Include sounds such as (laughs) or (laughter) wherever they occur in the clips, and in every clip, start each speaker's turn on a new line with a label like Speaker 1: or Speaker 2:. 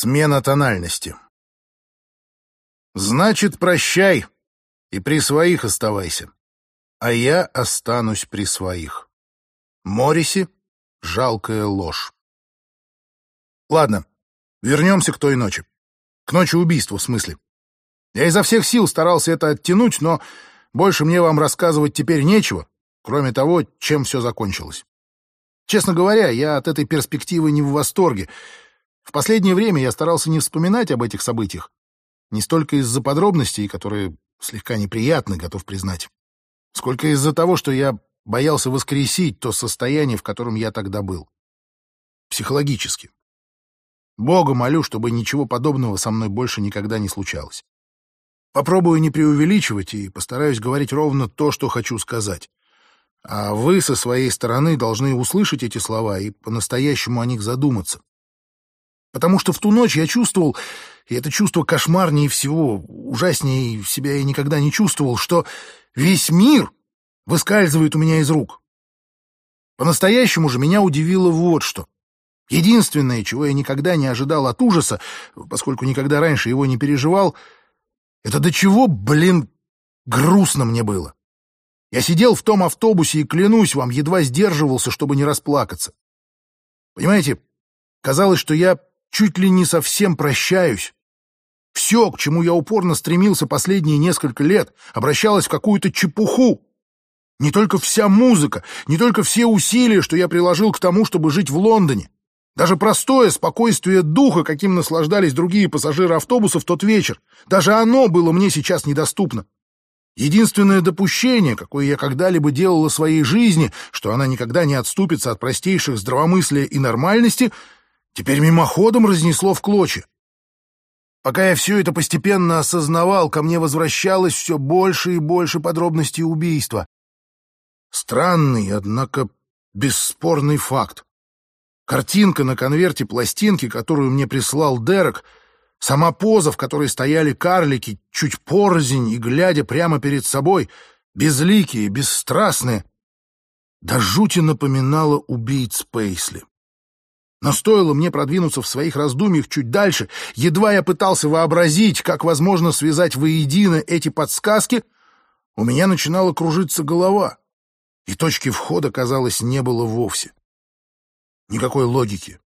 Speaker 1: Смена тональности. Значит, прощай и при своих оставайся, а я останусь при своих. Мориси — жалкая ложь. Ладно, вернемся к той ночи. К ночи убийства, в смысле. Я изо всех сил старался это оттянуть, но больше мне вам рассказывать теперь нечего, кроме того, чем все закончилось. Честно говоря, я от этой перспективы не в восторге — в последнее время я старался не вспоминать об этих событиях. Не столько из-за подробностей, которые слегка неприятны, готов признать, сколько из-за того, что я боялся воскресить то состояние, в котором я тогда был. Психологически. Бога молю, чтобы ничего подобного со мной больше никогда не случалось. Попробую не преувеличивать и постараюсь говорить ровно то, что хочу сказать. А вы со своей стороны должны услышать эти слова и по-настоящему о них задуматься. Потому что в ту ночь я чувствовал, и это чувство кошмарнее всего, ужаснее себя я никогда не чувствовал, что весь мир выскальзывает у меня из рук. По-настоящему же меня удивило вот что. Единственное, чего я никогда не ожидал от ужаса, поскольку никогда раньше его не переживал, это до чего, блин, грустно мне было. Я сидел в том автобусе и, клянусь вам, едва сдерживался, чтобы не расплакаться. Понимаете, казалось, что я чуть ли не совсем прощаюсь. Все, к чему я упорно стремился последние несколько лет, обращалось в какую-то чепуху. Не только вся музыка, не только все усилия, что я приложил к тому, чтобы жить в Лондоне. Даже простое спокойствие духа, каким наслаждались другие пассажиры автобуса в тот вечер, даже оно было мне сейчас недоступно. Единственное допущение, какое я когда-либо делал о своей жизни, что она никогда не отступится от простейших здравомыслия и нормальности — теперь мимоходом разнесло в клочья. Пока я все это постепенно осознавал, ко мне возвращалось все больше и больше подробностей убийства. Странный, однако бесспорный факт. Картинка на конверте пластинки, которую мне прислал Дерек, сама поза, в которой стояли карлики, чуть порознь и глядя прямо перед собой, безликие, бесстрастные, до жути напоминала убийц Пейсли. Но стоило мне продвинуться в своих раздумьях чуть дальше, едва я пытался вообразить, как возможно связать воедино эти подсказки, у меня начинала кружиться голова, и точки входа, казалось, не было вовсе. Никакой логики.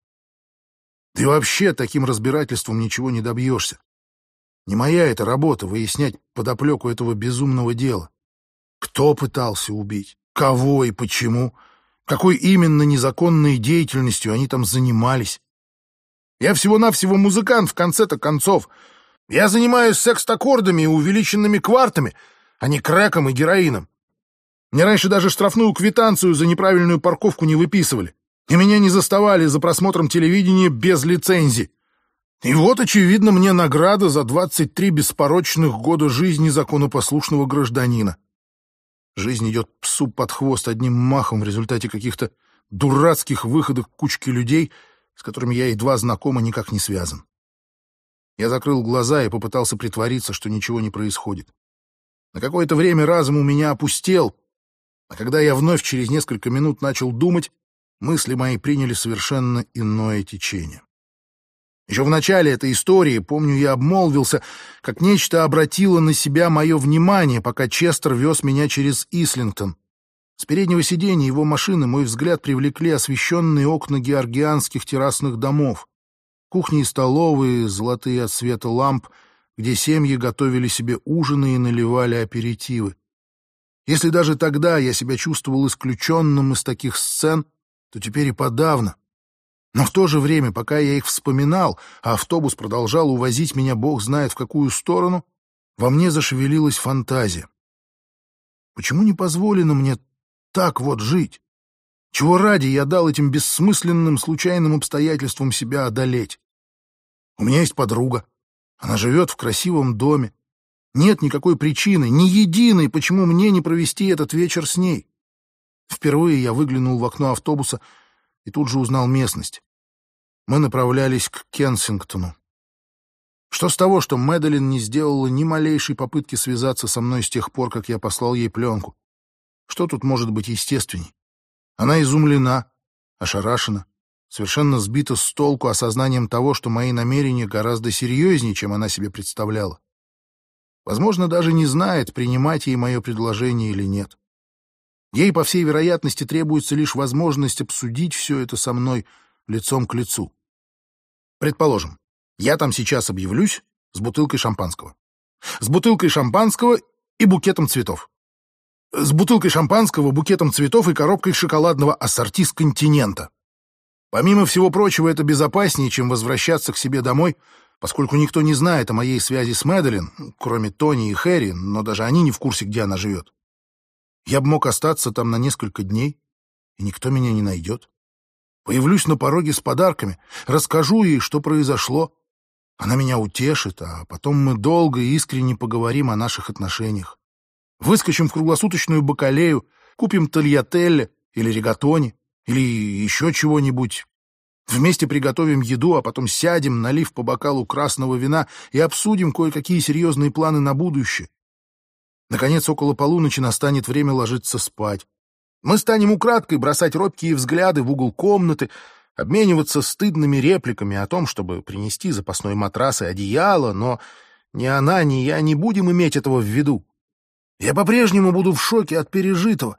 Speaker 1: Да и вообще таким разбирательством ничего не добьешься. Не моя эта работа — выяснять подоплеку этого безумного дела. Кто пытался убить? Кого и почему? — какой именно незаконной деятельностью они там занимались. Я всего-навсего музыкант в конце-то концов. Я занимаюсь секст-аккордами и увеличенными квартами, а не крэком и героином. Мне раньше даже штрафную квитанцию за неправильную парковку не выписывали, и меня не заставали за просмотром телевидения без лицензии. И вот, очевидно, мне награда за 23 беспорочных года жизни законопослушного гражданина. Жизнь идет псу под хвост одним махом в результате каких-то дурацких выходок кучки людей, с которыми я едва знаком и никак не связан. Я закрыл глаза и попытался притвориться, что ничего не происходит. На какое-то время разум у меня опустел, а когда я вновь через несколько минут начал думать, мысли мои приняли совершенно иное течение. Еще в начале этой истории, помню, я обмолвился, как нечто обратило на себя мое внимание, пока Честер вез меня через Ислингтон. С переднего сиденья его машины мой взгляд привлекли освещенные окна георгианских террасных домов, кухни и столовые, золотые от света ламп, где семьи готовили себе ужины и наливали аперитивы. Если даже тогда я себя чувствовал исключенным из таких сцен, то теперь и подавно. Но в то же время, пока я их вспоминал, а автобус продолжал увозить меня бог знает в какую сторону, во мне зашевелилась фантазия. Почему не позволено мне так вот жить? Чего ради я дал этим бессмысленным случайным обстоятельствам себя одолеть? У меня есть подруга. Она живет в красивом доме. Нет никакой причины, ни единой, почему мне не провести этот вечер с ней. Впервые я выглянул в окно автобуса — и тут же узнал местность. Мы направлялись к Кенсингтону. Что с того, что Мэдалин не сделала ни малейшей попытки связаться со мной с тех пор, как я послал ей пленку? Что тут может быть естественней? Она изумлена, ошарашена, совершенно сбита с толку осознанием того, что мои намерения гораздо серьезнее, чем она себе представляла. Возможно, даже не знает, принимать ей мое предложение или нет. Ей, по всей вероятности, требуется лишь возможность обсудить все это со мной лицом к лицу. Предположим, я там сейчас объявлюсь с бутылкой шампанского. С бутылкой шампанского и букетом цветов. С бутылкой шампанского, букетом цветов и коробкой шоколадного ассорти с континента. Помимо всего прочего, это безопаснее, чем возвращаться к себе домой, поскольку никто не знает о моей связи с Мэдалин, кроме Тони и Хэри, но даже они не в курсе, где она живет. Я бы мог остаться там на несколько дней, и никто меня не найдет. Появлюсь на пороге с подарками, расскажу ей, что произошло. Она меня утешит, а потом мы долго и искренне поговорим о наших отношениях. Выскочим в круглосуточную бакалею, купим тольятелле или ригатони, или еще чего-нибудь. Вместе приготовим еду, а потом сядем, налив по бокалу красного вина и обсудим кое-какие серьезные планы на будущее. Наконец, около полуночи настанет время ложиться спать. Мы станем украдкой бросать робкие взгляды в угол комнаты, обмениваться стыдными репликами о том, чтобы принести запасной матрас и одеяло, но ни она, ни я не будем иметь этого в виду. Я по-прежнему буду в шоке от пережитого.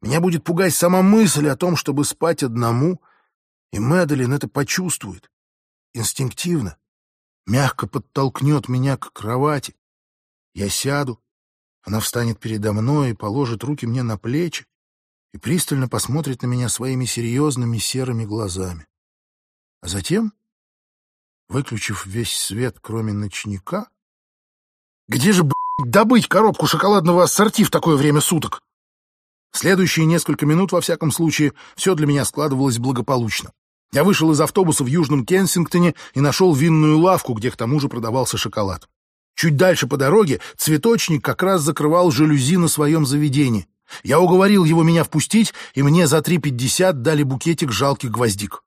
Speaker 1: Меня будет пугать сама мысль о том, чтобы спать одному, и Мэдалин это почувствует. Инстинктивно. Мягко подтолкнет меня к кровати. Я сяду, она встанет передо мной и положит руки мне на плечи, и пристально посмотрит на меня своими серьезными серыми глазами. А затем, выключив весь свет, кроме ночника... Где же, блядь, добыть коробку шоколадного ассорти в такое время суток? Следующие несколько минут, во всяком случае, все для меня складывалось благополучно. Я вышел из автобуса в Южном Кенсингтоне и нашел винную лавку, где к тому же продавался шоколад. Чуть дальше по дороге цветочник как раз закрывал жалюзи на своем заведении. Я уговорил его меня впустить, и мне за три пятьдесят дали букетик жалких гвоздик.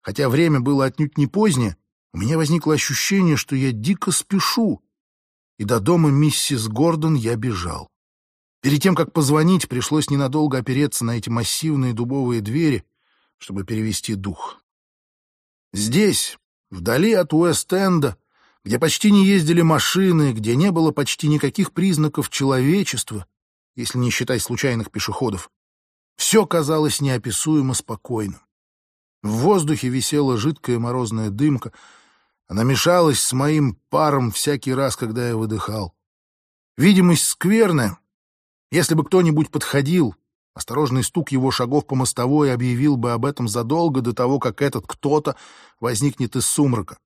Speaker 1: Хотя время было отнюдь не позднее, у меня возникло ощущение, что я дико спешу, и до дома миссис Гордон я бежал. Перед тем, как позвонить, пришлось ненадолго опереться на эти массивные дубовые двери, чтобы перевести дух. Здесь, вдали от Уэст-Энда, где почти не ездили машины, где не было почти никаких признаков человечества, если не считать случайных пешеходов. Все казалось неописуемо спокойным. В воздухе висела жидкая морозная дымка. Она мешалась с моим паром всякий раз, когда я выдыхал. Видимость скверная. Если бы кто-нибудь подходил, осторожный стук его шагов по мостовой объявил бы об этом задолго до того, как этот кто-то возникнет из сумрака.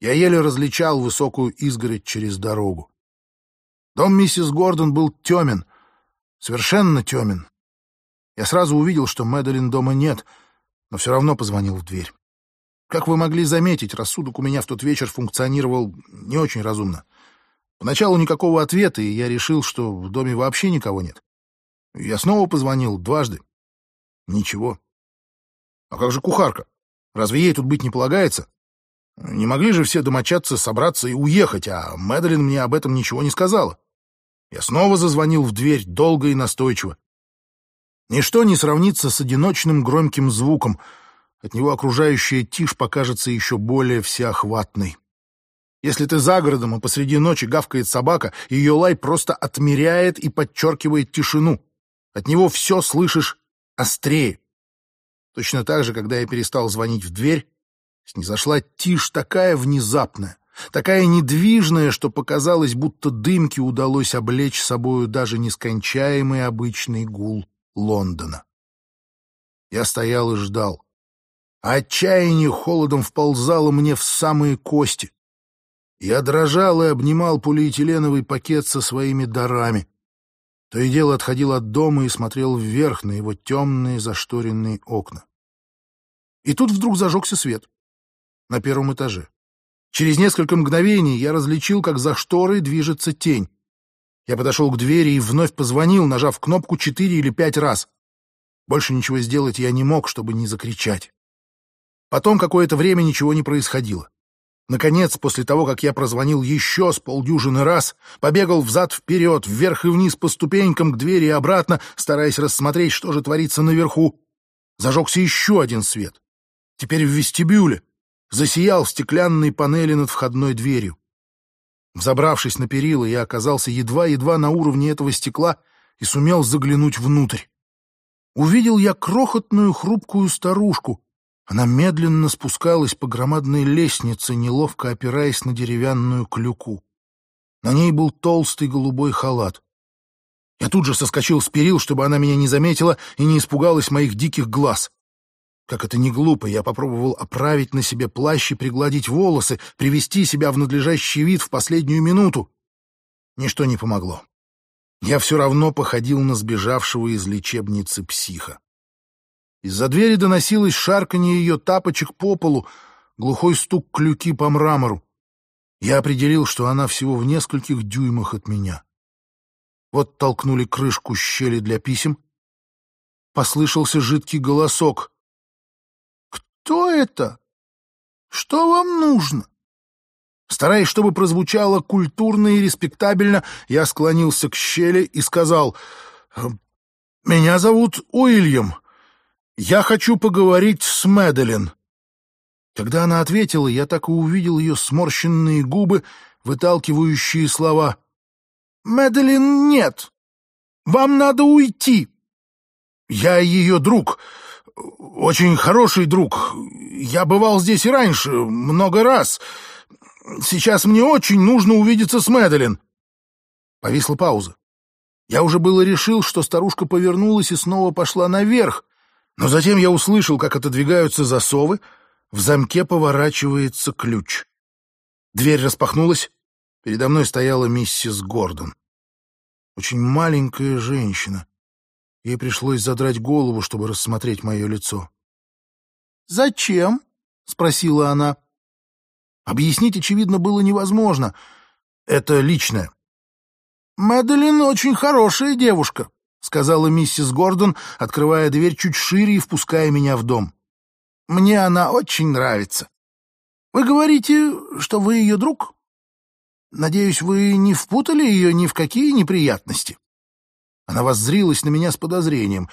Speaker 1: Я еле различал высокую изгородь через дорогу. Дом миссис Гордон был темен — Совершенно темен. Я сразу увидел, что Мэдалин дома нет, но все равно позвонил в дверь. Как вы могли заметить, рассудок у меня в тот вечер функционировал не очень разумно. Поначалу никакого ответа, и я решил, что в доме вообще никого нет. Я снова позвонил дважды. Ничего. А как же кухарка? Разве ей тут быть не полагается? Не могли же все домочадцы собраться и уехать, а Мэдалин мне об этом ничего не сказала. Я снова зазвонил в дверь, долго и настойчиво. Ничто не сравнится с одиночным громким звуком. От него окружающая тишь покажется еще более всеохватной. Если ты за городом, и посреди ночи гавкает собака, ее лай просто отмеряет и подчеркивает тишину. От него все слышишь острее. Точно так же, когда я перестал звонить в дверь, снизошла тишь такая внезапная, такая недвижная, что показалось, будто дымке удалось облечь собою даже нескончаемый обычный гул Лондона. Я стоял и ждал. А отчаяние холодом вползало мне в самые кости. Я дрожал и обнимал полиэтиленовый пакет со своими дарами. То и дело отходил от дома и смотрел вверх на его темные зашторенные окна. И тут вдруг зажегся свет на первом этаже. Через несколько мгновений я различил, как за шторой движется тень. Я подошел к двери и вновь позвонил, нажав кнопку четыре или пять раз. Больше ничего сделать я не мог, чтобы не закричать. Потом какое-то время ничего не происходило. Наконец, после того, как я прозвонил еще с полдюжины раз, побегал взад-вперед, вверх и вниз по ступенькам к двери и обратно, стараясь рассмотреть, что же творится наверху, зажегся еще один свет. теперь в вестибюле, засиял в стеклянной панели над входной дверью. Взобравшись на перила, я оказался едва-едва на уровне этого стекла и сумел заглянуть внутрь. Увидел я крохотную хрупкую старушку. Она медленно спускалась по громадной лестнице, неловко опираясь на деревянную клюку. На ней был толстый голубой халат. Я тут же соскочил с перил, чтобы она меня не заметила и не испугалась моих диких глаз. Как это не глупо, я попробовал оправить на себе плащ и пригладить волосы, привести себя в надлежащий вид в последнюю минуту. Ничто не помогло. Я все равно походил на сбежавшего из лечебницы психа. Из-за двери доносилось шарканье ее тапочек по полу, глухой стук клюки по мрамору. Я определил, что она всего в нескольких дюймах от меня. Вот толкнули крышку щели для писем. Послышался жидкий голосок. «Кто это? Что вам нужно?» Стараясь, чтобы прозвучало культурно и респектабельно, я склонился к щели и сказал, «Меня зовут Уильям. Я хочу поговорить с Мэдалин». Когда она ответила, я так и увидел ее сморщенные губы, выталкивающие слова. «Мэдалин нет. Вам надо уйти. Я ее друг, очень хороший друг. Я бывал здесь и раньше, много раз. Сейчас мне очень нужно увидеться с Мэдалин». Повисла пауза. Я уже было решил, что старушка повернулась и снова пошла наверх, но затем я услышал, как отодвигаются засовы, в замке поворачивается ключ. Дверь распахнулась. Передо мной стояла миссис Гордон. Очень маленькая женщина. Ей пришлось задрать голову, чтобы рассмотреть мое лицо. «Зачем?» — спросила она. Объяснить, очевидно, было невозможно. Это личное. «Мэдалин очень хорошая девушка», — сказала миссис Гордон, открывая дверь чуть шире и впуская меня в дом. Мне она очень нравится. Вы говорите, что вы ее друг? Надеюсь, вы не впутали ее ни в какие неприятности?» Она воззрилась на меня с подозрением.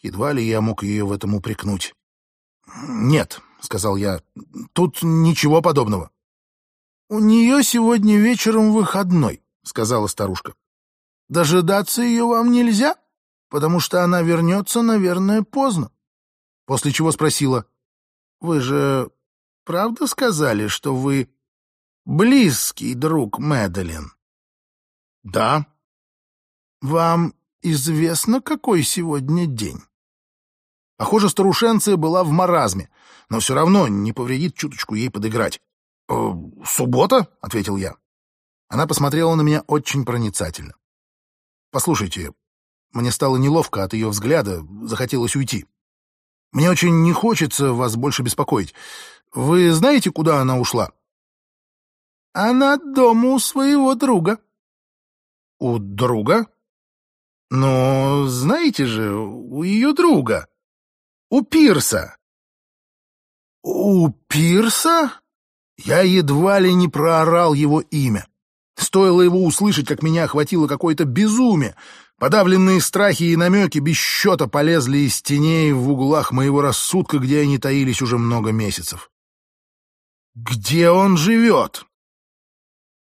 Speaker 1: Едва ли я мог ее в этом упрекнуть. «Нет», — сказал я, — «тут ничего подобного». «У нее сегодня вечером выходной», — сказала старушка. «Дожидаться ее вам нельзя, потому что она вернется, наверное, поздно». После чего спросила, вы же правда сказали, что вы близкий друг Мэдалин? Да. Вам известно, какой сегодня день? Похоже, старушенция была в маразме, но все равно не повредит чуточку ей подыграть. «Э, «Суббота?» — ответил я. Она посмотрела на меня очень проницательно. «Послушайте, мне стало неловко от ее взгляда, захотелось уйти. Мне очень не хочется вас больше беспокоить. Вы знаете, куда она ушла? Она дома у своего друга. У друга? Но знаете же, у ее друга. У Пирса. У Пирса? Я едва ли не проорал его имя. Стоило его услышать, как меня охватило какое-то безумие. Подавленные страхи и намеки без счета полезли из теней в углах моего рассудка, где они таились уже много месяцев. Где он живет?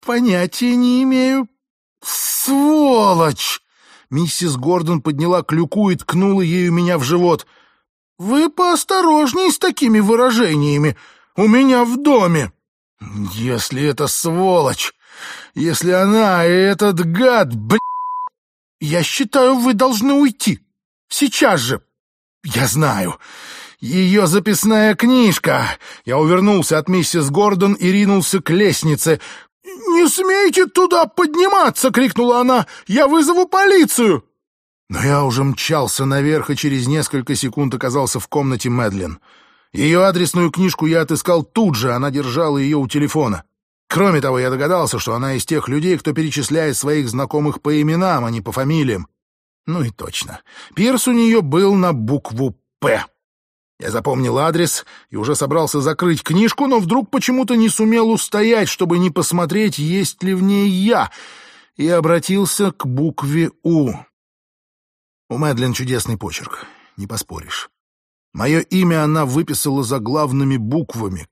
Speaker 1: Понятия не имею. Сволочь! Миссис Гордон подняла клюку и ткнула ею меня в живот. Вы поосторожней с такими выражениями. У меня в доме. Если это сволочь, если она и этот гад, блядь, я считаю, вы должны уйти. Сейчас же. Я знаю. Ее записная книжка. Я увернулся от миссис Гордон и ринулся к лестнице. «Не смейте туда подниматься!» — крикнула она. «Я вызову полицию!» Но я уже мчался наверх и через несколько секунд оказался в комнате Мэдлин. Ее адресную книжку я отыскал тут же, она держала ее у телефона. Кроме того, я догадался, что она из тех людей, кто перечисляет своих знакомых по именам, а не по фамилиям. Ну и точно. Пирс у нее был на букву «П». Я запомнил адрес и уже собрался закрыть книжку, но вдруг почему-то не сумел устоять, чтобы не посмотреть, есть ли в ней я, и обратился к букве «У». У Мэдлин чудесный почерк, не поспоришь. Мое имя она выписала заглавными буквами,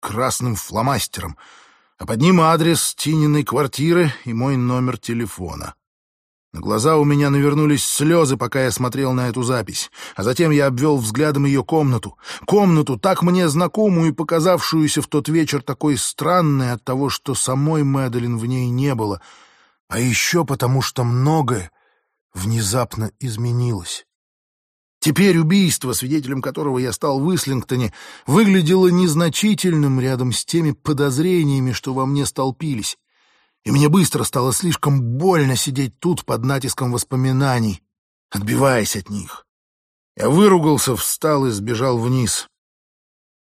Speaker 1: красным фломастером, а под ним адрес Тининой квартиры и мой номер телефона. На глаза у меня навернулись слезы, пока я смотрел на эту запись, а затем я обвел взглядом ее комнату. Комнату, так мне знакомую и показавшуюся в тот вечер такой странной от того, что самой Мэдалин в ней не было, а еще потому, что многое внезапно изменилось. Теперь убийство, свидетелем которого я стал в Ислингтоне, выглядело незначительным рядом с теми подозрениями, что во мне столпились. И мне быстро стало слишком больно сидеть тут под натиском воспоминаний, отбиваясь от них. Я выругался, встал и сбежал вниз.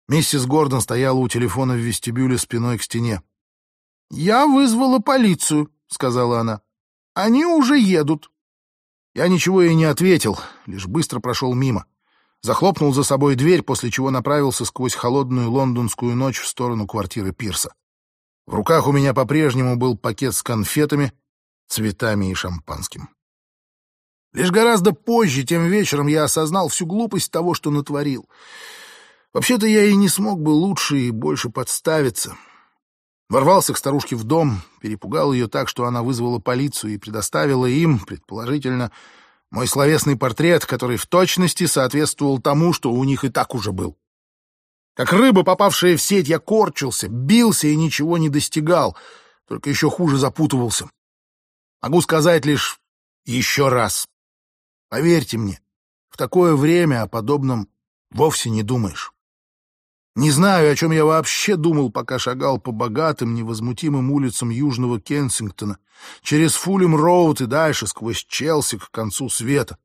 Speaker 1: Миссис Гордон стояла у телефона в вестибюле спиной к стене. «Я вызвала полицию», — сказала она. «Они уже едут». Я ничего ей не ответил, лишь быстро прошел мимо. Захлопнул за собой дверь, после чего направился сквозь холодную лондонскую ночь в сторону квартиры Пирса. В руках у меня по-прежнему был пакет с конфетами, цветами и шампанским. Лишь гораздо позже, тем вечером, я осознал всю глупость того, что натворил. Вообще-то я и не смог бы лучше и больше подставиться. Ворвался к старушке в дом, перепугал ее так, что она вызвала полицию и предоставила им, предположительно, мой словесный портрет, который в точности соответствовал тому, что у них и так уже был. Как рыба, попавшая в сеть, я корчился, бился и ничего не достигал, только еще хуже запутывался. Могу сказать лишь еще раз. Поверьте мне, в такое время о подобном вовсе не думаешь. Не знаю, о чем я вообще думал, пока шагал по богатым, невозмутимым улицам Южного Кенсингтона, через Фулем-Роуд и дальше, сквозь Челси к концу света.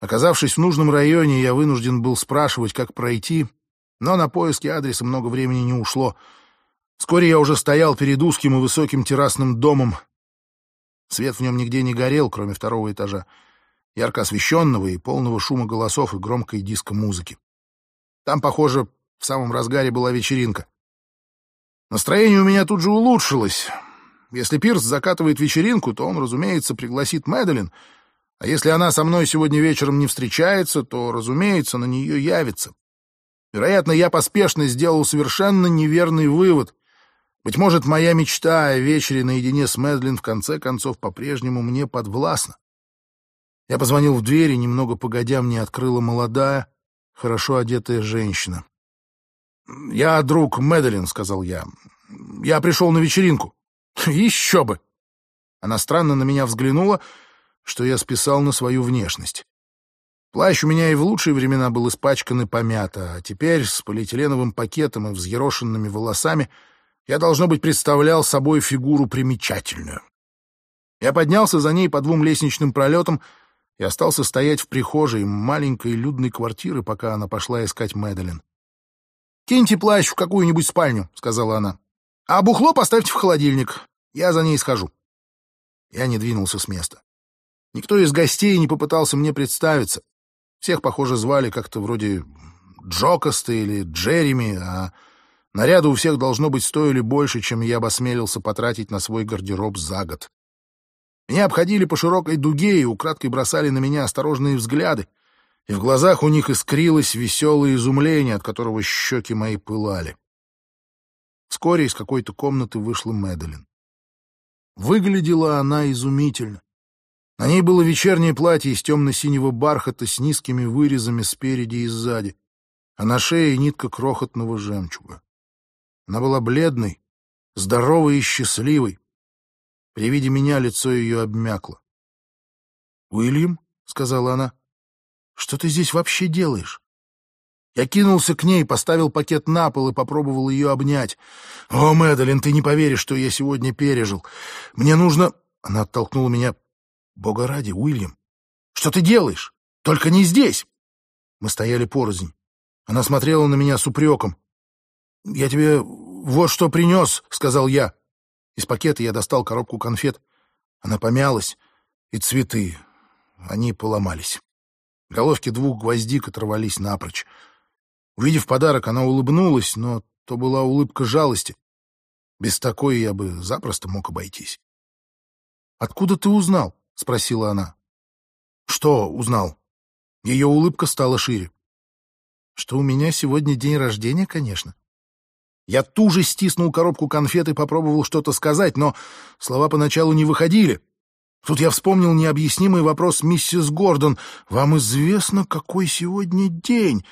Speaker 1: Оказавшись в нужном районе, я вынужден был спрашивать, как пройти, но на поиски адреса много времени не ушло. Вскоре я уже стоял перед узким и высоким террасным домом. Свет в нем нигде не горел, кроме второго этажа, ярко освещенного и полного шума голосов и громкой диско-музыки. Там, похоже, в самом разгаре была вечеринка. Настроение у меня тут же улучшилось. Если Пирс закатывает вечеринку, то он, разумеется, пригласит Мэдалин, а если она со мной сегодня вечером не встречается, то, разумеется, на нее явится. Вероятно, я поспешно сделал совершенно неверный вывод. Быть может, моя мечта о вечере наедине с Мэдлин в конце концов по-прежнему мне подвластна. Я позвонил в дверь, и немного погодя мне открыла молодая, хорошо одетая женщина. «Я друг Мэдалин», — сказал я. «Я пришел на вечеринку». (laughs) «Еще бы!» Она странно на меня взглянула, что я списал на свою внешность. Плащ у меня и в лучшие времена был испачкан и помят, а теперь с полиэтиленовым пакетом и взъерошенными волосами я, должно быть, представлял собой фигуру примечательную. Я поднялся за ней по двум лестничным пролетам и остался стоять в прихожей маленькой людной квартиры, пока она пошла искать Мэдалин. «Киньте плащ в какую-нибудь спальню», — сказала она. «А бухло поставьте в холодильник. Я за ней схожу». Я не двинулся с места. Никто из гостей не попытался мне представиться. Всех, похоже, звали как-то вроде Джокоста или Джереми, а наряды у всех должно быть стоили больше, чем я бы осмелился потратить на свой гардероб за год. Меня обходили по широкой дуге и украдкой бросали на меня осторожные взгляды и в глазах у них искрилось веселое изумление, от которого щеки мои пылали. Вскоре из какой-то комнаты вышла Мэдалин. Выглядела она изумительно. На ней было вечернее платье из темно-синего бархата с низкими вырезами спереди и сзади, а на шее нитка крохотного жемчуга. Она была бледной, здоровой и счастливой. При виде меня лицо ее обмякло. «Уильям?» — сказала она. Что ты здесь вообще делаешь? Я кинулся к ней, поставил пакет на пол и попробовал ее обнять. «О, Мэдалин, ты не поверишь, что я сегодня пережил. Мне нужно...» Она оттолкнула меня. «Бога ради, Уильям, что ты делаешь? Только не здесь!» Мы стояли порознь. Она смотрела на меня с упреком. «Я тебе вот что принес», — сказал я. Из пакета я достал коробку конфет. Она помялась, и цветы, они поломались. Головки двух гвоздик оторвались напрочь. Увидев подарок, она улыбнулась, но то была улыбка жалости. Без такой я бы запросто мог обойтись. «Откуда ты узнал?» — спросила она. «Что узнал?» Ее улыбка стала шире. Что у меня сегодня день рождения, конечно. Я туже стиснул коробку конфет и попробовал что-то сказать, но слова поначалу не выходили. Тут я вспомнил необъяснимый вопрос миссис Гордон. «Вам известно, какой сегодня день?»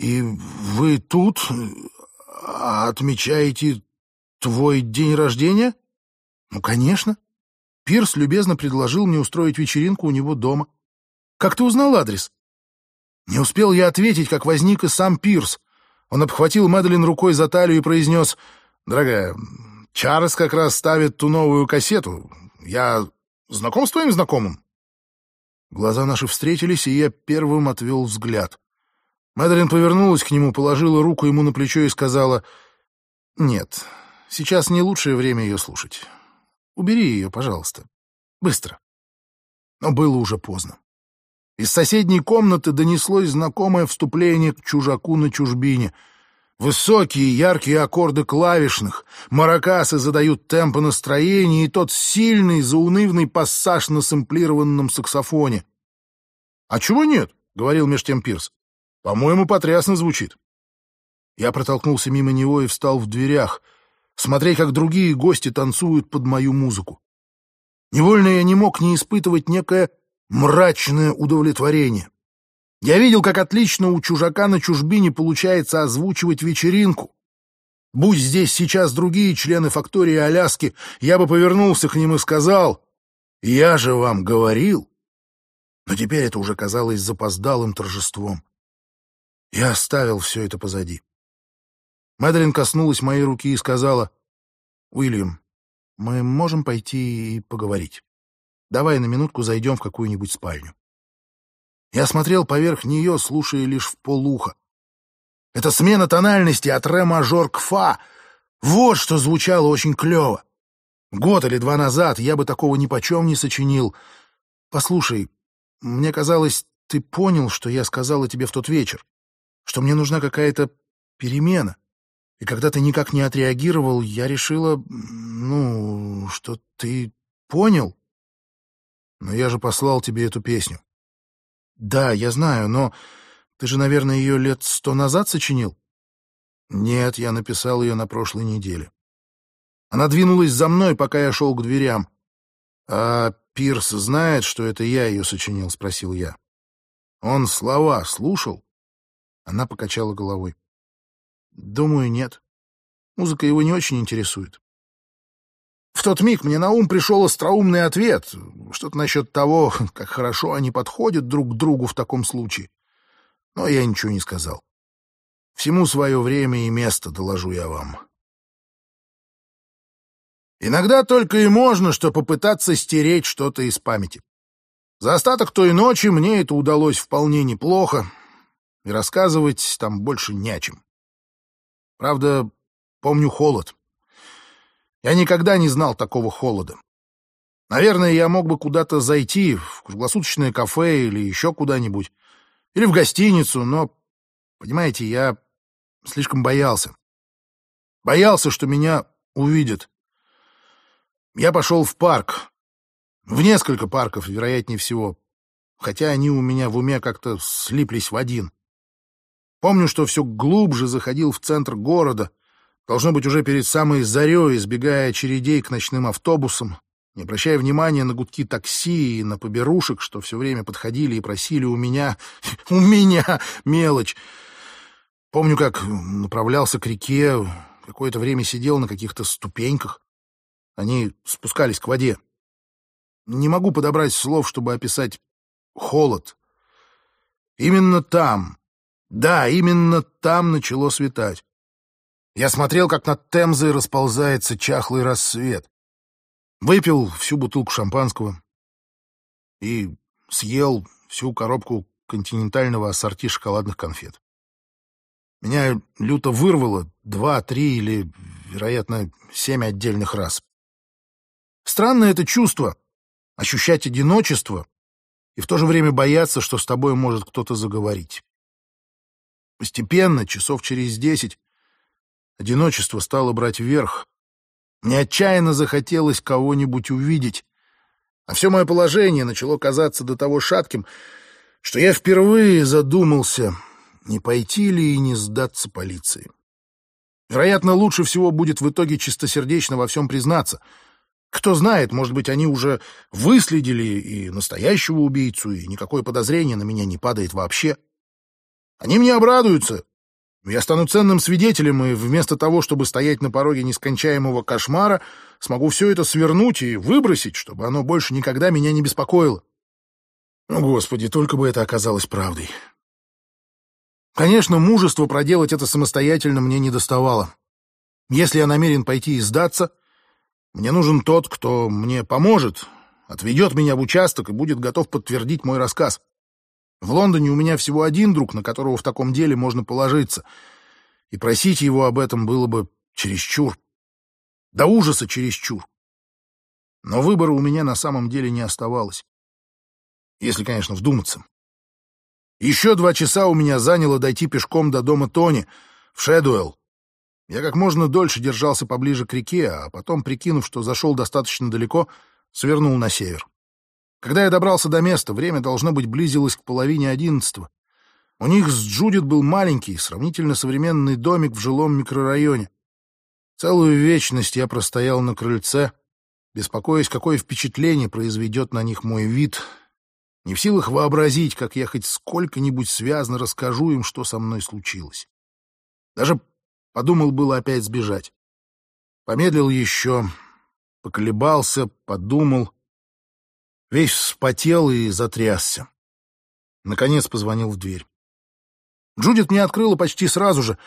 Speaker 1: «И вы тут отмечаете твой день рождения?» «Ну, конечно». Пирс любезно предложил мне устроить вечеринку у него дома. «Как ты узнал адрес?» Не успел я ответить, как возник и сам Пирс. Он обхватил Мэдалин рукой за талию и произнес, «Дорогая, Чарльз как раз ставит ту новую кассету. Я знаком с твоим знакомым?» Глаза наши встретились, и я первым отвел взгляд. Мэдалин повернулась к нему, положила руку ему на плечо и сказала, «Нет, сейчас не лучшее время ее слушать. Убери ее, пожалуйста. Быстро». Но было уже поздно. Из соседней комнаты донеслось знакомое вступление к чужаку на чужбине. Высокие яркие аккорды клавишных, маракасы задают темпы настроения и тот сильный заунывный пассаж на сэмплированном саксофоне. «А чего нет?» — говорил меж тем Пирс. «По-моему, потрясно звучит». Я протолкнулся мимо него и встал в дверях, смотреть, как другие гости танцуют под мою музыку. Невольно я не мог не испытывать некое мрачное удовлетворение. Я видел, как отлично у чужака на чужбине получается озвучивать вечеринку. Будь здесь сейчас другие члены фактории Аляски, я бы повернулся к ним и сказал, «Я же вам говорил». Но теперь это уже казалось запоздалым торжеством. Я оставил все это позади. Мэдлин коснулась моей руки и сказала, «Уильям, мы можем пойти и поговорить». Давай на минутку зайдем в какую-нибудь спальню. Я смотрел поверх нее, слушая лишь в полуха. Это смена тональности от ре-мажор к фа. Вот что звучало очень клево. Год или два назад я бы такого ни почем не сочинил. Послушай, мне казалось, ты понял, что я сказала тебе в тот вечер, что мне нужна какая-то перемена. И когда ты никак не отреагировал, я решила, ну, что ты понял. Но я же послал тебе эту песню. Да, я знаю, но ты же, наверное, ее лет сто назад сочинил? Нет, я написал ее на прошлой неделе. Она двинулась за мной, пока я шел к дверям. А Пирс знает, что это я ее сочинил, спросил я. Он слова слушал? Она покачала головой. Думаю, нет. Музыка его не очень интересует. В тот миг мне на ум пришел остроумный ответ, что-то насчет того, (laughs) как хорошо они подходят друг к другу в таком случае. Но я ничего не сказал. Всему свое время и место, доложу я вам. Иногда только и можно, что попытаться стереть что-то из памяти. За остаток той ночи мне это удалось вполне неплохо, и рассказывать там больше не о чем. Правда, помню холод. Я никогда не знал такого холода. Наверное, я мог бы куда-то зайти, в круглосуточное кафе или еще куда-нибудь, или в гостиницу, но, понимаете, я слишком боялся. Боялся, что меня увидят. Я пошел в парк, в несколько парков, вероятнее всего, хотя они у меня в уме как-то слиплись в один. Помню, что все глубже заходил в центр города — Должно быть, уже перед самой зарей, избегая очередей к ночным автобусам, не обращая внимания на гудки такси и на поберушек, что все время подходили и просили у меня... (laughs) У меня! Мелочь! Помню, как направлялся к реке, какое-то время сидел на каких-то ступеньках. Они спускались к воде. Не могу подобрать слов, чтобы описать холод. Именно там, да, именно там начало светать. Я смотрел, как над Темзой расползается чахлый рассвет. Выпил всю бутылку шампанского и съел всю коробку континентального ассорти шоколадных конфет. Меня люто вырвало два, три или, вероятно, семь отдельных раз. Странное это чувство — ощущать одиночество и в то же время бояться, что с тобой может кто-то заговорить. Постепенно, часов через десять, Одиночество стало брать верх. Мне отчаянно захотелось кого-нибудь увидеть. А все мое положение начало казаться до того шатким, что я впервые задумался, не пойти ли и не сдаться полиции. Вероятно, лучше всего будет в итоге чистосердечно во всем признаться. Кто знает, может быть, они уже выследили и настоящего убийцу, и никакое подозрение на меня не падает вообще. Они мне обрадуются. Я стану ценным свидетелем, и вместо того, чтобы стоять на пороге нескончаемого кошмара, смогу все это свернуть и выбросить, чтобы оно больше никогда меня не беспокоило. О, Господи, только бы это оказалось правдой. Конечно, мужество проделать это самостоятельно мне не доставало. Если я намерен пойти и сдаться, мне нужен тот, кто мне поможет, отведет меня в участок и будет готов подтвердить мой рассказ. В Лондоне у меня всего один друг, на которого в таком деле можно положиться, и просить его об этом было бы чересчур. До ужаса чересчур. Но выбора у меня на самом деле не оставалось. Если, конечно, вдуматься. Еще два часа у меня заняло дойти пешком до дома Тони в Шэдуэлл. Я как можно дольше держался поближе к реке, а потом, прикинув, что зашел достаточно далеко, свернул на север. Когда я добрался до места, время, должно быть, близилось к половине одиннадцатого. У них с Джудит был маленький, сравнительно современный домик в жилом микрорайоне. Целую вечность я простоял на крыльце, беспокоясь, какое впечатление произведет на них мой вид — не в силах вообразить, как я хоть сколько-нибудь связно расскажу им, что со мной случилось. Даже подумал было опять сбежать. Помедлил еще, поколебался, подумал. Весь вспотел и затрясся. Наконец позвонил в дверь. Джудит мне открыла почти сразу же.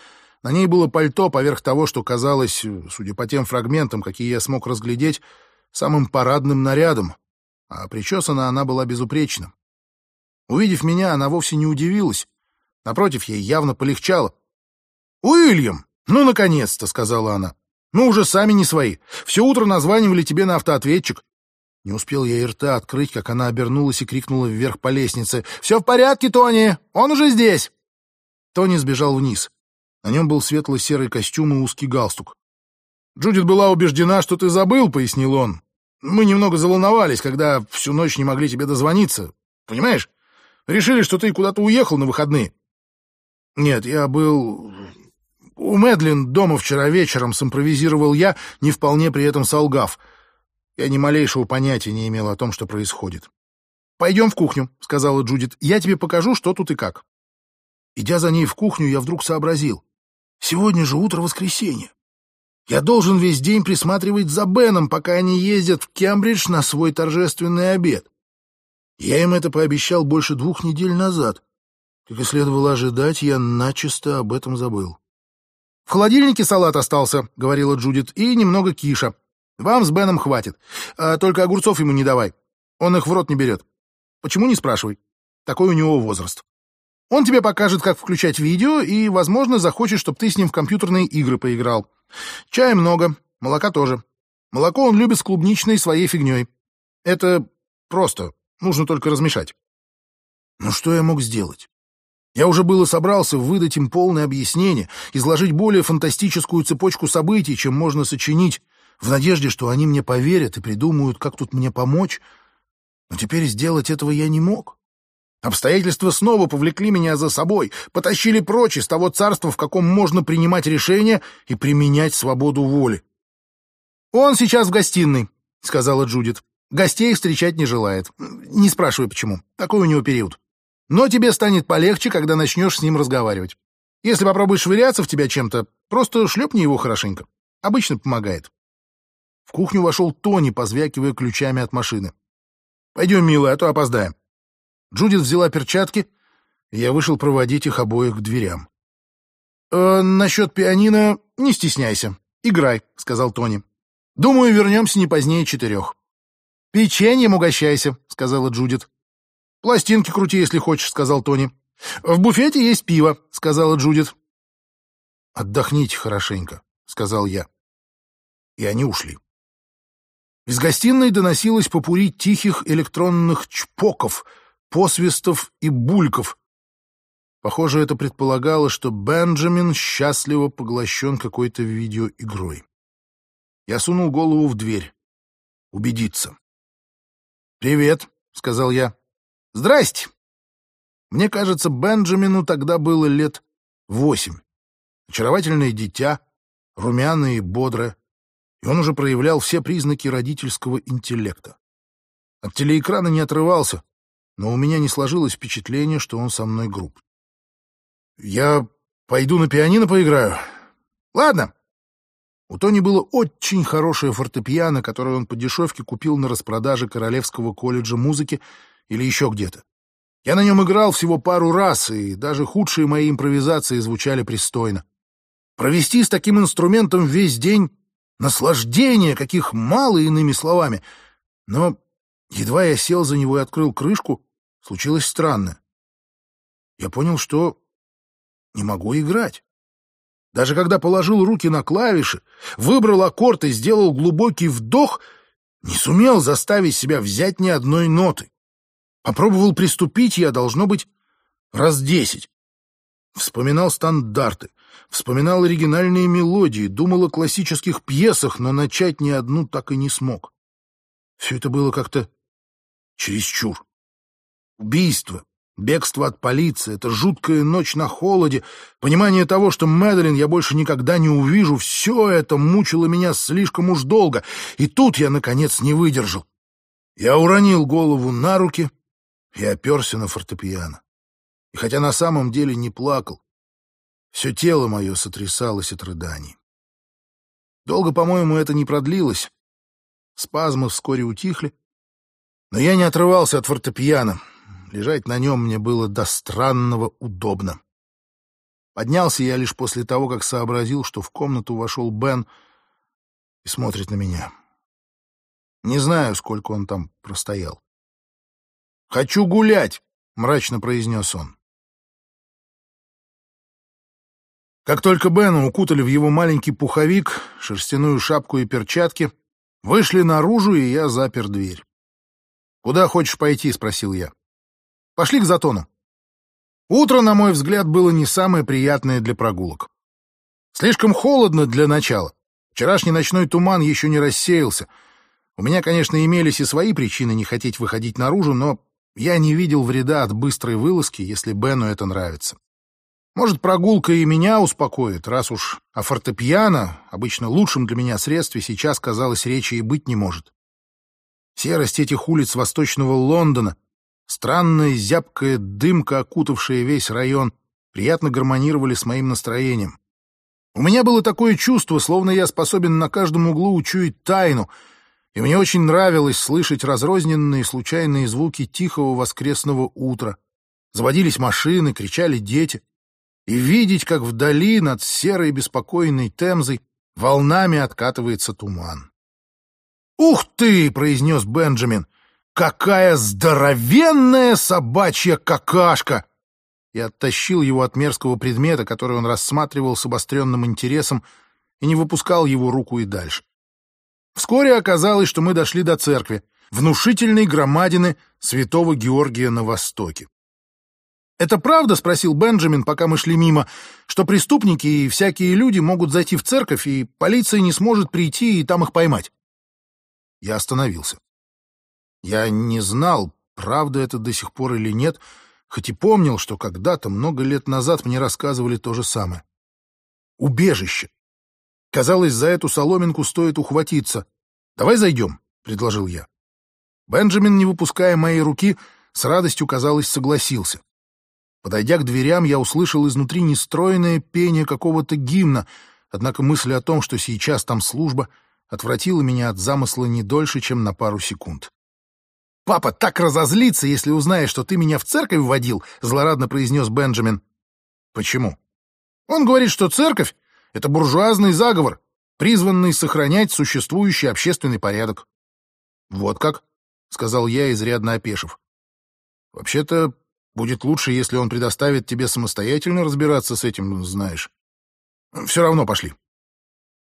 Speaker 1: На ней было пальто поверх того, что казалось, судя по тем фрагментам, какие я смог разглядеть, самым парадным нарядом, а причесана она была безупречна. Увидев меня, она вовсе не удивилась. Напротив, ей явно полегчало. «Уильям! Ну, наконец-то!» — сказала она. «Ну, уже сами не свои. Все утро названивали тебе на автоответчик». Не успел я и рта открыть, как она обернулась и крикнула вверх по лестнице. «Все в порядке, Тони! Он уже здесь!» Тони сбежал вниз. На нем был светло-серый костюм и узкий галстук. «Джудит была убеждена, что ты забыл», — пояснил он. Мы немного заволновались, когда всю ночь не могли тебе дозвониться. Понимаешь? Решили, что ты куда-то уехал на выходные. Нет, я был... У Мэдлин дома вчера вечером симпровизировал я, не вполне при этом солгав. Я ни малейшего понятия не имел о том, что происходит. «Пойдем в кухню», — сказала Джудит. «Я тебе покажу, что тут и как». Идя за ней в кухню, я вдруг сообразил. Сегодня же утро воскресенья. Я должен весь день присматривать за Беном, пока они ездят в Кембридж на свой торжественный обед. Я им это пообещал больше двух недель назад. Как и следовало ожидать, я начисто об этом забыл. «В холодильнике салат остался», — говорила Джудит, — «и немного киша. Вам с Беном хватит. А только огурцов ему не давай. Он их в рот не берет. Почему, не спрашивай. Такой у него возраст. Он тебе покажет, как включать видео, и, возможно, захочет, чтобы ты с ним в компьютерные игры поиграл. Чая много, молока тоже. Молоко он любит с клубничной своей фигней. Это просто, нужно только размешать. Но что я мог сделать? Я уже было собрался выдать им полное объяснение, изложить более фантастическую цепочку событий, чем можно сочинить, в надежде, что они мне поверят и придумают, как тут мне помочь. Но теперь сделать этого я не мог. Обстоятельства снова повлекли меня за собой, потащили прочь из того царства, в каком можно принимать решения и применять свободу воли. «Он сейчас в гостиной», — сказала Джудит. «Гостей встречать не желает. Не спрашивай, почему. Такой у него период. Но тебе станет полегче, когда начнешь с ним разговаривать. Если попробуешь швыряться в тебя чем-то, просто шлепни его хорошенько. Обычно помогает». В кухню вошел Тони, позвякивая ключами от машины. «Пойдем, милая, а то опоздаем». Джудит взяла перчатки, и я вышел проводить их обоих к дверям. «Э, «Насчет пианино не стесняйся. Играй», — сказал Тони. «Думаю, вернемся не позднее четырех». «Печеньем угощайся», — сказала Джудит. «Пластинки крути, если хочешь», — сказал Тони. «В буфете есть пиво», — сказала Джудит. «Отдохните хорошенько», — сказал я. И они ушли. Из гостиной доносилось попури тихих электронных чпоков — посвистов и бульков. Похоже, это предполагало, что Бенджамин счастливо поглощен какой-то видеоигрой. Я сунул голову в дверь. Убедиться. «Привет», — сказал я. «Здрасте». Мне кажется, Бенджамину тогда было лет восемь. Очаровательное дитя, румяное и бодрое, он уже проявлял все признаки родительского интеллекта. От телеэкрана не отрывался, но у меня не сложилось впечатление, что он со мной груб. «Я пойду на пианино поиграю. Ладно». У Тони было очень хорошее фортепиано, которое он по дешевке купил на распродаже Королевского колледжа музыки или еще где-то. Я на нем играл всего пару раз, и даже худшие мои импровизации звучали пристойно. Провести с таким инструментом весь день — наслаждение, каких мало иными словами. Но едва я сел за него и открыл крышку, случилось странное. Я понял, что не могу играть. Даже когда положил руки на клавиши, выбрал аккорд и сделал глубокий вдох, не сумел заставить себя взять ни одной ноты. Попробовал приступить я, должно быть, раз десять. Вспоминал стандарты, вспоминал оригинальные мелодии, думал о классических пьесах, но начать ни одну так и не смог. Все это было как-то чересчур. Убийство, бегство от полиции, эта жуткая ночь на холоде, понимание того, что Мэдалин я больше никогда не увижу, все это мучило меня слишком уж долго, и тут я, наконец, не выдержал. Я уронил голову на руки и оперся на фортепиано. И хотя на самом деле не плакал, все тело мое сотрясалось от рыданий. Долго, по-моему, это не продлилось. Спазмы вскоре утихли, но я не отрывался от фортепиано. Лежать на нем мне было до странного удобно. Поднялся я лишь после того, как сообразил, что в комнату вошел Бен и смотрит на меня. Не знаю, сколько он там простоял. «Хочу гулять!» — мрачно произнес он. Как только Бена укутали в его маленький пуховик, шерстяную шапку и перчатки, вышли наружу, и я запер дверь. «Куда хочешь пойти?» — спросил я. «Пошли к Затону». Утро, на мой взгляд, было не самое приятное для прогулок. Слишком холодно для начала. Вчерашний ночной туман еще не рассеялся. У меня, конечно, имелись и свои причины не хотеть выходить наружу, но я не видел вреда от быстрой вылазки, если Бену это нравится. Может, прогулка и меня успокоит, раз уж о фортепиано, обычно лучшем для меня средстве, сейчас, казалось, речи и быть не может. Серость этих улиц восточного Лондона, странная зябкая дымка, окутавшая весь район, приятно гармонировали с моим настроением. У меня было такое чувство, словно я способен на каждом углу учуять тайну — и мне очень нравилось слышать разрозненные случайные звуки тихого воскресного утра. Заводились машины, кричали дети. И видеть, как вдали над серой беспокойной темзой волнами откатывается туман. «Ух ты!» — произнес Бенджамин. «Какая здоровенная собачья какашка!» И оттащил его от мерзкого предмета, который он рассматривал с обостренным интересом, и не выпускал его руку и дальше. Вскоре оказалось, что мы дошли до церкви, внушительной громадины святого Георгия на востоке. «Это правда?» — спросил Бенджамин, пока мы шли мимо, что преступники и всякие люди могут зайти в церковь, и полиция не сможет прийти и там их поймать. Я остановился. Я не знал, правда это до сих пор или нет, хоть и помнил, что когда-то, много лет назад, мне рассказывали то же самое. Убежище. Казалось, за эту соломинку стоит ухватиться. «Давай зайдем», — предложил я. Бенджамин, не выпуская моей руки, с радостью, казалось, согласился. Подойдя к дверям, я услышал изнутри нестроенное пение какого-то гимна, однако мысль о том, что сейчас там служба, отвратила меня от замысла не дольше, чем на пару секунд. «Папа так разозлится, если узнает, что ты меня в церковь водил», — злорадно произнес Бенджамин. «Почему?» «Он говорит, что церковь это буржуазный заговор, призванный сохранять существующий общественный порядок. Вот как, сказал я, изрядно опешив. Вообще-то будет лучше, если он предоставит тебе самостоятельно разбираться с этим, знаешь. Все равно пошли.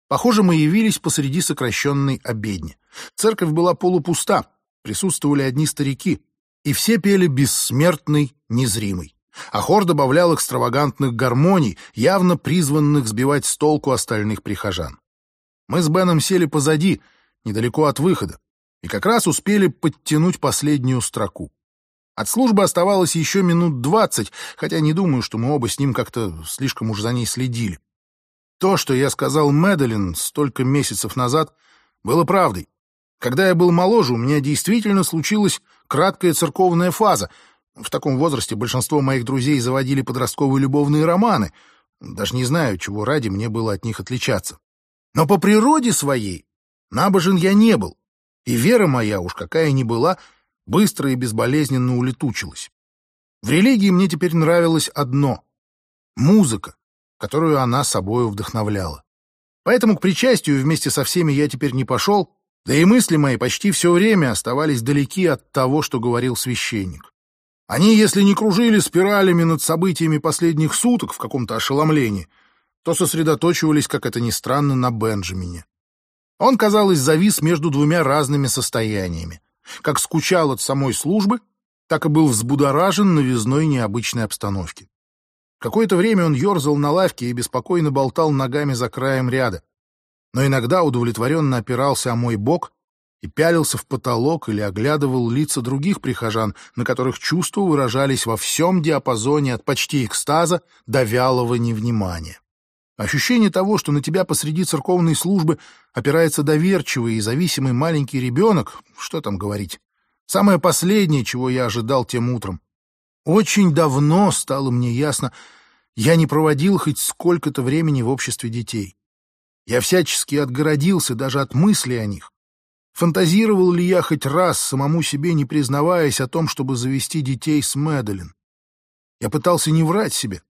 Speaker 1: Похоже, мы явились посреди сокращенной обедни. Церковь была полупуста, присутствовали одни старики, и все пели «Бессмертный, незримый» а хор добавлял экстравагантных гармоний, явно призванных сбивать с толку остальных прихожан. Мы с Беном сели позади, недалеко от выхода, и как раз успели подтянуть последнюю строку. От службы оставалось еще минут двадцать, хотя не думаю, что мы оба с ним как-то слишком уж за ней следили. То, что я сказал Мэдалин столько месяцев назад, было правдой. Когда я был моложе, у меня действительно случилась краткая церковная фаза. В таком возрасте большинство моих друзей заводили подростковые любовные романы. Даже не знаю, чего ради мне было от них отличаться. Но по природе своей набожен я не был, и вера моя, уж какая ни была, быстро и безболезненно улетучилась. В религии мне теперь нравилось одно — музыка, которую она собою вдохновляла. Поэтому к причастию вместе со всеми я теперь не пошел, да и мысли мои почти все время оставались далеки от того, что говорил священник. Они, если не кружили спиралями над событиями последних суток в каком-то ошеломлении, то сосредоточивались, как это ни странно, на Бенджамине. Он, казалось, завис между двумя разными состояниями. Как скучал от самой службы, так и был взбудоражен новизной необычной обстановки. Какое-то время он ерзал на лавке и беспокойно болтал ногами за краем ряда, но иногда удовлетворенно опирался о мой бок и пялился в потолок или оглядывал лица других прихожан, на которых чувства выражались во всем диапазоне от почти экстаза до вялого невнимания. Ощущение того, что на тебя посреди церковной службы опирается доверчивый и зависимый маленький ребенок, что там говорить, самое последнее, чего я ожидал тем утром. Очень давно стало мне ясно, я не проводил хоть сколько-то времени в обществе детей. Я всячески отгородился даже от мысли о них. Фантазировал ли я хоть раз, самому себе не признаваясь о том, чтобы завести детей с Мэдалин? Я пытался не врать себе.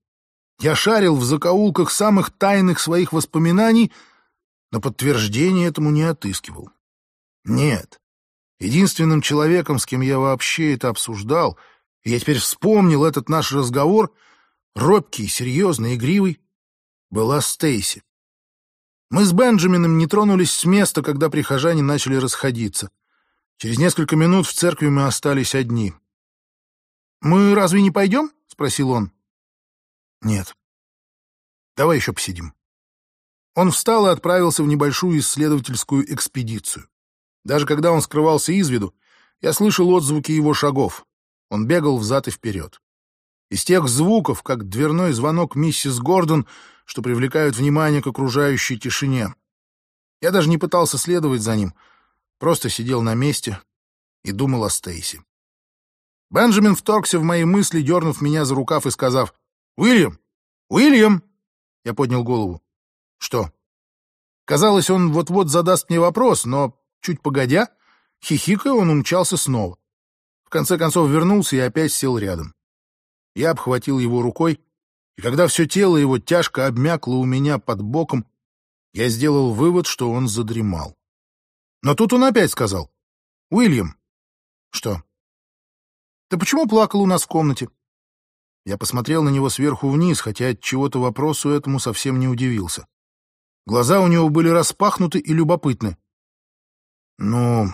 Speaker 1: Я шарил в закоулках самых тайных своих воспоминаний, но подтверждения этому не отыскивал. Нет. Единственным человеком, с кем я вообще это обсуждал, и я теперь вспомнил этот наш разговор, робкий, серьезный, игривый, была Стейси. Мы с Бенджамином не тронулись с места, когда прихожане начали расходиться. Через несколько минут в церкви мы остались одни. «Мы разве не пойдем?» — спросил он. «Нет. Давай еще посидим». Он встал и отправился в небольшую исследовательскую экспедицию. Даже когда он скрывался из виду, я слышал отзвуки его шагов. Он бегал взад и вперед. Из тех звуков, как дверной звонок миссис Гордон, что привлекают внимание к окружающей тишине. Я даже не пытался следовать за ним, просто сидел на месте и думал о Стейси. Бенджамин вторгся в мои мысли, дернув меня за рукав и сказав «Уильям! Уильям!» Я поднял голову. «Что?» Казалось, он вот-вот задаст мне вопрос, но, чуть погодя, хихикая, он умчался снова. В конце концов вернулся и опять сел рядом. Я обхватил его рукой, и когда все тело его тяжко обмякло у меня под боком, я сделал вывод, что он задремал. Но тут он опять сказал. «Уильям». «Что?» «Ты почему плакал у нас в комнате?» Я посмотрел на него сверху вниз, хотя от чего-то вопросу этому совсем не удивился. Глаза у него были распахнуты и любопытны. «Ну,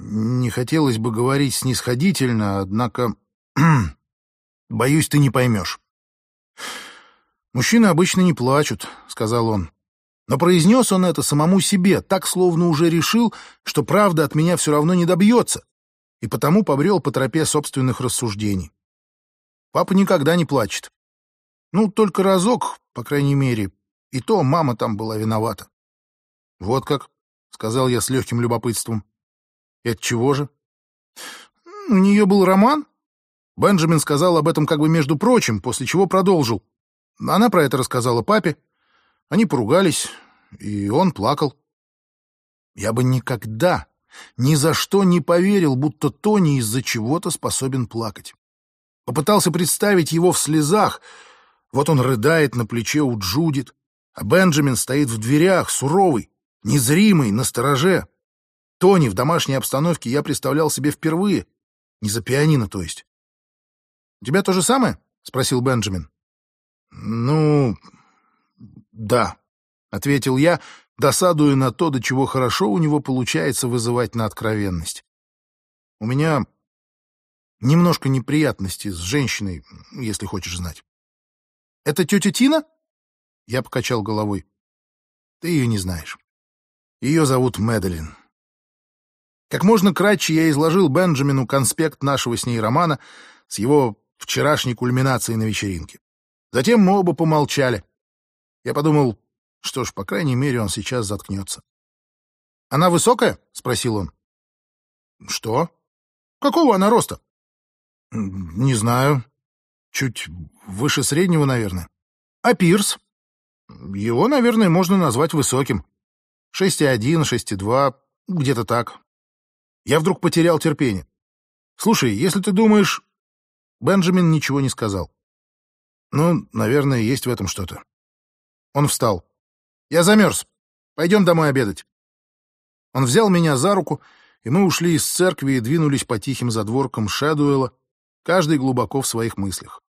Speaker 1: не хотелось бы говорить снисходительно, однако (clears throat) Боюсь, ты не поймешь. «Мужчины обычно не плачут», — сказал он. Но произнес он это самому себе, так словно уже решил, что правда от меня все равно не добьется, и потому побрел по тропе собственных рассуждений. Папа никогда не плачет. Ну, только разок, по крайней мере, и то мама там была виновата. «Вот как», — сказал я с легким любопытством. «И от чего же?» «У нее был роман, Бенджамин сказал об этом как бы между прочим, после чего продолжил. Она про это рассказала папе. Они поругались, и он плакал. Я бы никогда, ни за что не поверил, будто Тони из-за чего-то способен плакать. Попытался представить его в слезах. Вот он рыдает на плече у Джудит, а Бенджамин стоит в дверях, суровый, незримый, на стороже. Тони в домашней обстановке я представлял себе впервые. Не за пианино, то есть. «У тебя то же самое?» — спросил Бенджамин. «Ну, да», — ответил я, досадуя на то, до чего хорошо у него получается вызывать на откровенность. «У меня немножко неприятности с женщиной, если хочешь знать». «Это тетя Тина?» Я покачал головой. «Ты ее не знаешь. Ее зовут Мэдалин». Как можно кратче я изложил Бенджамину конспект нашего с ней романа с его вчерашней кульминацией на вечеринке. Затем мы оба помолчали. Я подумал, что ж, по крайней мере, он сейчас заткнется. «Она высокая?» — спросил он. «Что? Какого она роста?» «Не знаю. Чуть выше среднего, наверное. А Пирс?» «Его, наверное, можно назвать высоким. Шесть и один, шесть и два, где-то так. Я вдруг потерял терпение. Слушай, если ты думаешь... Бенджамин ничего не сказал. Ну, наверное, есть в этом что-то. Он встал. Я замерз. Пойдем домой обедать. Он взял меня за руку, и мы ушли из церкви и двинулись по тихим задворкам Шэдуэла, каждый глубоко в своих мыслях.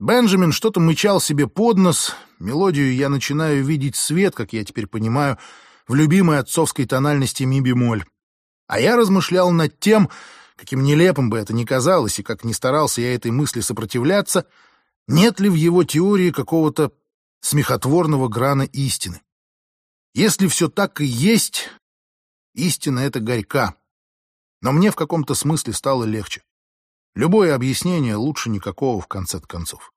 Speaker 1: Бенджамин что-то мычал себе под нос, мелодию я начинаю видеть свет, как я теперь понимаю, в любимой отцовской тональности ми-бемоль. А я размышлял над тем, каким нелепым бы это ни казалось, и как ни старался я этой мысли сопротивляться, нет ли в его теории какого-то смехотворного грана истины. Если все так и есть, истина — это горька. Но мне в каком-то смысле стало легче. Любое объяснение лучше никакого в конце концов.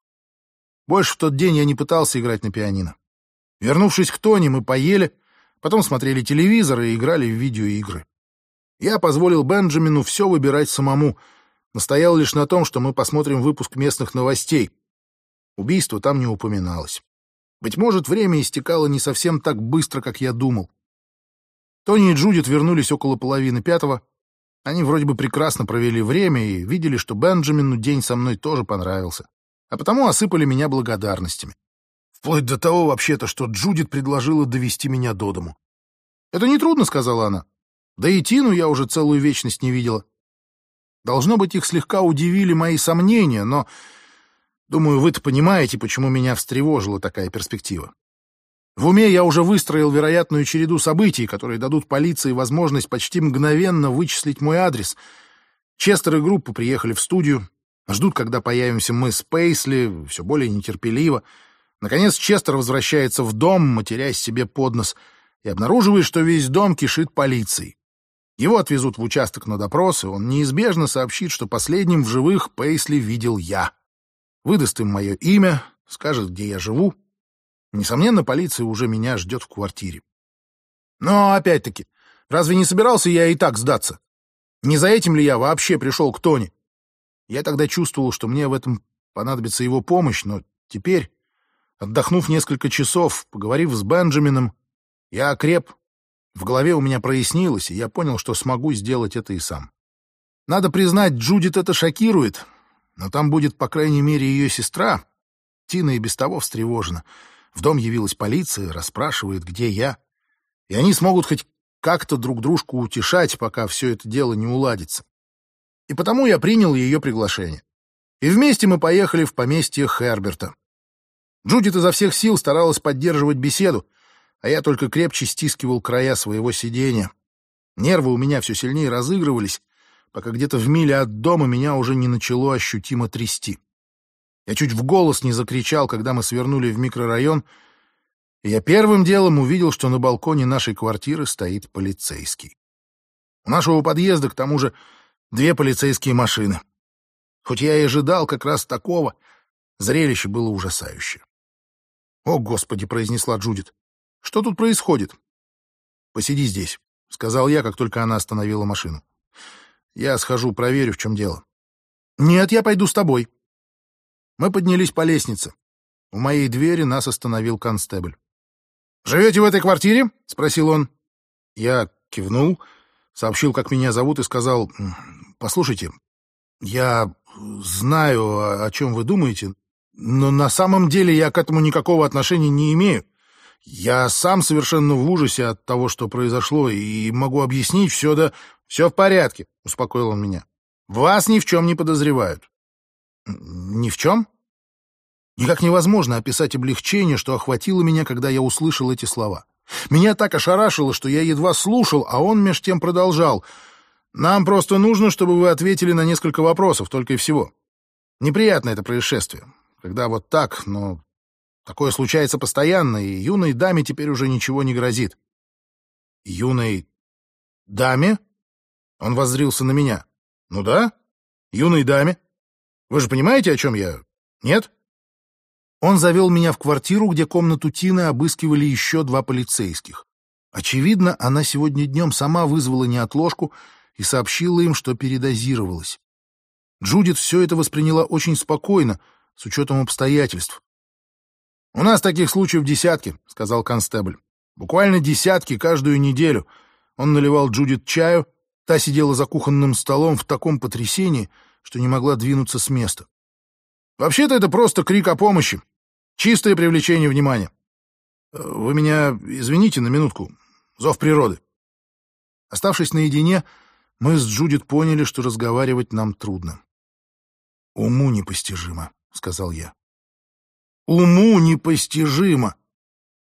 Speaker 1: Больше в тот день я не пытался играть на пианино. Вернувшись к Тони, мы поели, потом смотрели телевизор и играли в видеоигры. Я позволил Бенджамину все выбирать самому, настоял лишь на том, что мы посмотрим выпуск местных новостей. Убийство там не упоминалось. Быть может, время истекало не совсем так быстро, как я думал. Тони и Джудит вернулись около половины пятого. Они вроде бы прекрасно провели время и видели, что Бенджамину день со мной тоже понравился. А потому осыпали меня благодарностями. Вплоть до того, вообще-то, что Джудит предложила довести меня до дому. «Это нетрудно», — сказала она. Да и Тину я уже целую вечность не видела. Должно быть, их слегка удивили мои сомнения, но, думаю, вы-то понимаете, почему меня встревожила такая перспектива. В уме я уже выстроил вероятную череду событий, которые дадут полиции возможность почти мгновенно вычислить мой адрес. Честер и группа приехали в студию, ждут, когда появимся мы с Пейсли, все более нетерпеливо. Наконец Честер возвращается в дом, матерясь себе под нос, и обнаруживает, что весь дом кишит полицией. Его отвезут в участок на допрос, и он неизбежно сообщит, что последним в живых Пейсли видел я. Выдаст им мое имя, скажет, где я живу. Несомненно, полиция уже меня ждет в квартире. Но, опять-таки, разве не собирался я и так сдаться? Не за этим ли я вообще пришел к Тони? Я тогда чувствовал, что мне в этом понадобится его помощь, но теперь, отдохнув несколько часов, поговорив с Бенджамином, я окреп в голове у меня прояснилось, и я понял, что смогу сделать это и сам. Надо признать, Джудит это шокирует, но там будет, по крайней мере, ее сестра. Тина и без того встревожена. В дом явилась полиция, расспрашивает, где я. И они смогут хоть как-то друг дружку утешать, пока все это дело не уладится. И потому я принял ее приглашение. И вместе мы поехали в поместье Херберта. Джудит изо всех сил старалась поддерживать беседу, а я только крепче стискивал края своего сиденья. Нервы у меня все сильнее разыгрывались, пока где-то в миле от дома меня уже не начало ощутимо трясти. Я чуть в голос не закричал, когда мы свернули в микрорайон, и я первым делом увидел, что на балконе нашей квартиры стоит полицейский. У нашего подъезда, к тому же, две полицейские машины. Хоть я и ожидал как раз такого, зрелище было ужасающее. «О, Господи!» — произнесла Джудит. Что тут происходит? Посиди здесь, сказал я, как только она остановила машину. Я схожу, проверю, в чем дело. Нет, я пойду с тобой. Мы поднялись по лестнице. У моей двери нас остановил констебль. «Живете в этой квартире?» — спросил он. Я кивнул, сообщил, как меня зовут, и сказал, «Послушайте, я знаю, о чем вы думаете, но на самом деле я к этому никакого отношения не имею. Я сам совершенно в ужасе от того, что произошло, и могу объяснить все, да... Все в порядке, — успокоил он меня. Вас ни в чем не подозревают. Ни в чем? Никак невозможно описать облегчение, что охватило меня, когда я услышал эти слова. Меня так ошарашило, что я едва слушал, а он меж тем продолжал. Нам просто нужно, чтобы вы ответили на несколько вопросов, только и всего. Неприятно это происшествие, когда вот так, но Такое случается постоянно, и юной даме теперь уже ничего не грозит. Юной даме? Он воззрился на меня. «Ну да, юной даме. Вы же понимаете, о чем я? Нет?» Он завел меня в квартиру, где комнату Тины обыскивали еще два полицейских. Очевидно, она сегодня днем сама вызвала неотложку и сообщила им, что передозировалась. Джудит все это восприняла очень спокойно, с учетом обстоятельств. «У нас таких случаев десятки», — сказал констебль. «Буквально десятки каждую неделю». Он наливал Джудит чаю, та сидела за кухонным столом в таком потрясении, что не могла двинуться с места. «Вообще-то это просто крик о помощи. Чистое привлечение внимания. Э, вы меня извините на минутку. Зов природы». Оставшись наедине, мы с Джудит поняли, что разговаривать нам трудно. «Уму непостижимо», — сказал я. «Уму непостижимо!»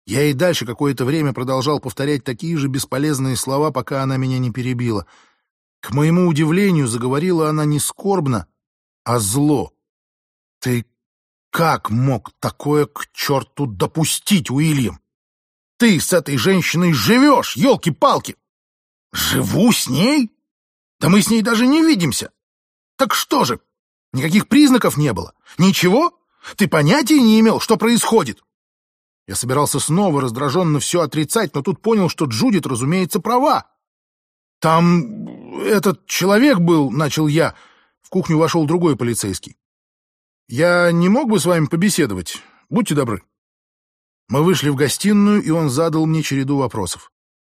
Speaker 1: Я и дальше какое-то время продолжал повторять такие же бесполезные слова, пока она меня не перебила. К моему удивлению, заговорила она не скорбно, а зло. «Ты как мог такое к черту допустить, Уильям? Ты с этой женщиной живешь, елки-палки!» «Живу с ней? Да мы с ней даже не видимся! Так что же, никаких признаков не было? Ничего? Ты понятия не имел, что происходит?» Я собирался снова раздраженно все отрицать, но тут понял, что Джудит, разумеется, права. «Там этот человек был», — начал я. В кухню вошел другой полицейский. «Я не мог бы с вами побеседовать? Будьте добры». Мы вышли в гостиную, и он задал мне череду вопросов.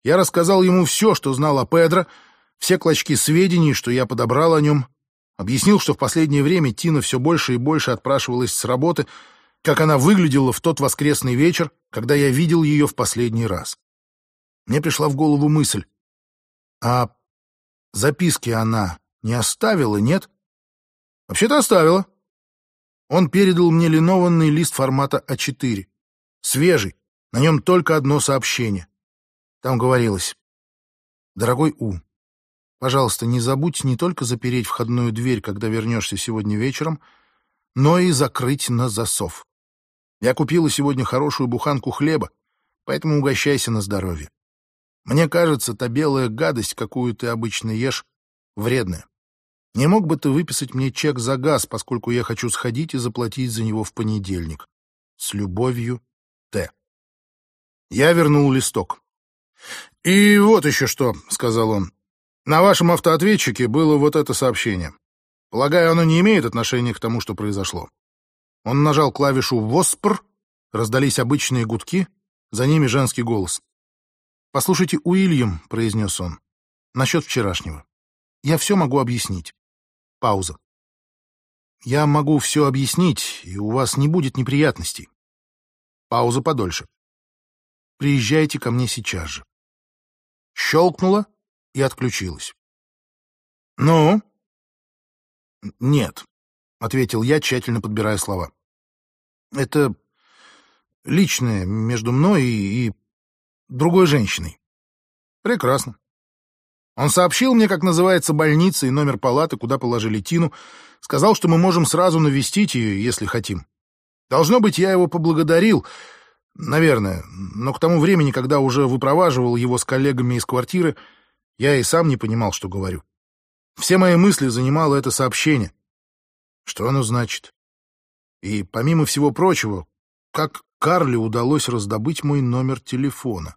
Speaker 1: Я рассказал ему все, что знал о Педро, все клочки сведений, что я подобрал о нем, объяснил, что в последнее время Тина все больше и больше отпрашивалась с работы, как она выглядела в тот воскресный вечер, когда я видел ее в последний раз. Мне пришла в голову мысль. А записки она не оставила, нет? Вообще-то оставила. Он передал мне линованный лист формата А4. Свежий, на нем только одно сообщение. Там говорилось. «Дорогой У, пожалуйста, не забудь не только запереть входную дверь, когда вернешься сегодня вечером, но и закрыть на засов. Я купила сегодня хорошую буханку хлеба, поэтому угощайся на здоровье. Мне кажется, та белая гадость, какую ты обычно ешь, вредная. Не мог бы ты выписать мне чек за газ, поскольку я хочу сходить и заплатить за него в понедельник? С любовью, Т. Я вернул листок. «И вот еще что», — сказал он. «На вашем автоответчике было вот это сообщение. Полагаю, оно не имеет отношения к тому, что произошло. Он нажал клавишу «Воспр», раздались обычные гудки, за ними женский голос. «Послушайте, Уильям», — произнес он, — «насчет вчерашнего. Я все могу объяснить». Пауза. «Я могу все объяснить, и у вас не будет неприятностей». Пауза подольше. «Приезжайте ко мне сейчас же». Щелкнула и отключилась. «Ну?» «Нет», ответил я, тщательно подбирая слова. Это личное между мной и, и другой женщиной. Прекрасно. Он сообщил мне, как называется больница и номер палаты, куда положили Тину, сказал, что мы можем сразу навестить ее, если хотим. Должно быть, я его поблагодарил, наверное, но к тому времени, когда уже выпроваживал его с коллегами из квартиры, я и сам не понимал, что говорю. Все мои мысли занимало это сообщение. Что оно значит? И, помимо всего прочего, как Карли удалось раздобыть мой номер телефона?